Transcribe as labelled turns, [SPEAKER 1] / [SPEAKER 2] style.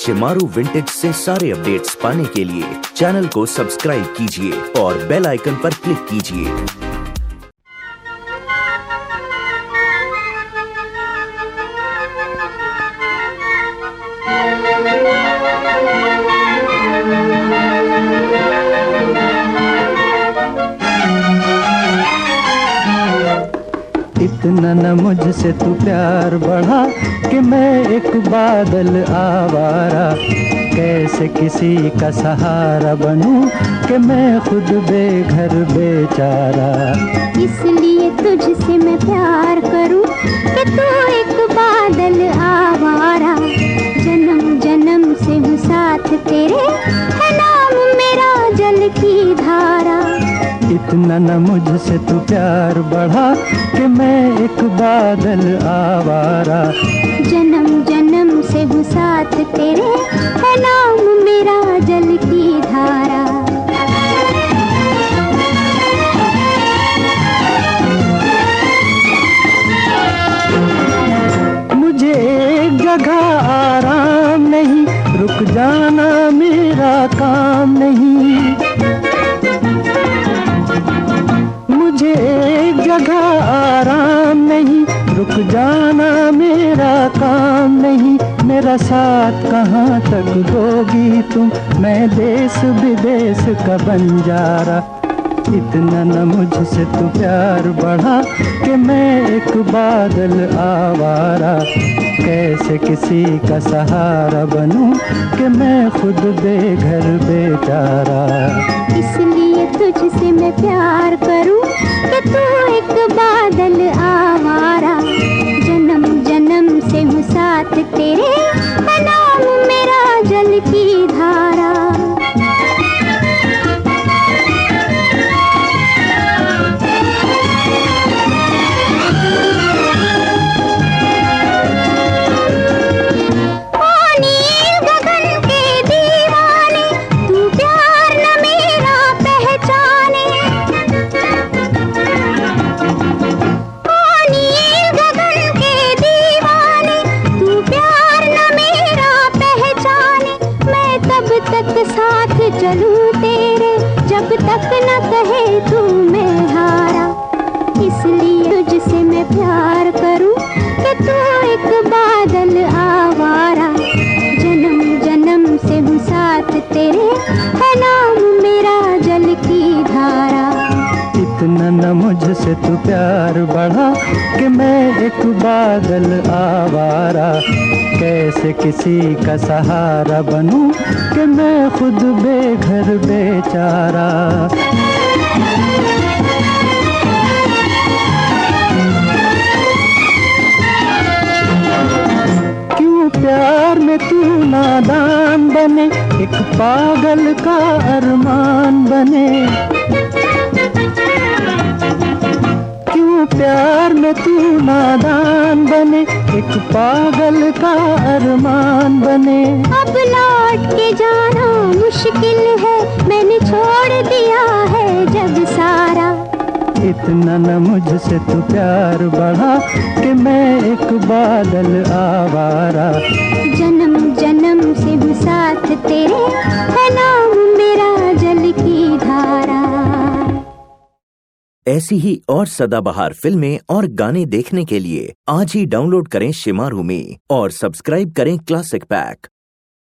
[SPEAKER 1] Shemaroo vintage से सारे updates पाने के लिए चैनल को सब्सक्राइब कीजिए और बेल आइकन पर क्लिक कीजिए।
[SPEAKER 2] इतना न मुझसे तू प्यार बढ़ा कि मैं एक बादल आवारा। कैसे किसी का सहारा बनूं कि मैं खुद बेघर, बेचारा?
[SPEAKER 3] इसलिए तुझसे मैं प्यार करूँ कि तू एक बादल आवारा।
[SPEAKER 2] इतना न मुझसे तू प्यार बढ़ा कि मैं एक बादल आवारा।
[SPEAKER 3] जन्म जन्म से हूँ साथ तेरे है नाम मेरा जल की धारा।
[SPEAKER 2] मुझे एक जगह आराम नहीं रुक जाना मेरा काम नहीं। जगह आराम नहीं, रुक जाना मेरा काम नहीं, मेरा साथ कहाँ तक दोगी तुम? मैं देश विदेश का बंजारा, इतना न मुझसे तू प्यार बढ़ा कि मैं एक बादल आवारा। कैसे किसी का सहारा बनूं कि मैं खुद बेघर बेचारा?
[SPEAKER 3] इसलिए तुझसे मैं प्यार करूँ कि तू जब तक न कहे तू मैं
[SPEAKER 2] मुझसे तू प्यार बढ़ा कि मैं एक बादल आवारा। कैसे किसी का सहारा बनूं कि मैं खुद बेघर बेचारा? क्यों प्यार में तू नादान बने? एक पागल का अरमान बने। प्यार में तू नादान बने एक पागल का अरमान बने।
[SPEAKER 3] अब लौट के जाना मुश्किल है मैंने छोड़ दिया है जब सारा।
[SPEAKER 2] इतना न मुझसे तू प्यार बढ़ा कि मैं एक बादल आवारा।
[SPEAKER 3] जन्म जन्म से हूँ साथ तेरे
[SPEAKER 1] ऐसी ही और सदाबहार फ़िल्में और गाने देखने के लिए आज ही डाउनलोड करें शिमारू में और सब्सक्राइब करें क्लासिक पैक।